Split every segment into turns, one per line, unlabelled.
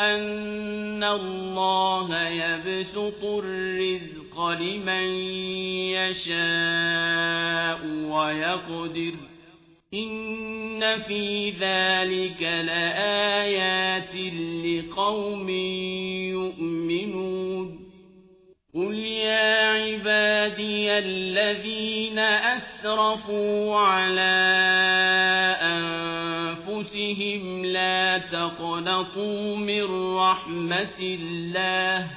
أن الله يبسط الرزق لمن يشاء ويقدر إن في ذلك لآيات لقوم يؤمنون قل يا عبادي الذين أسرفوا على أنفسهم لا تقنطوا من رحمة الله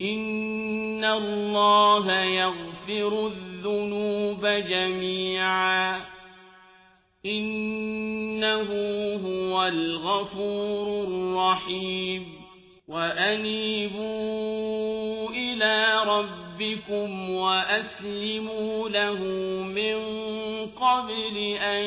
إن الله يغفر الذنوب جميعا إنه هو الغفور الرحيم وأنيبوا إلى ربكم وأسلموا له من قبل أن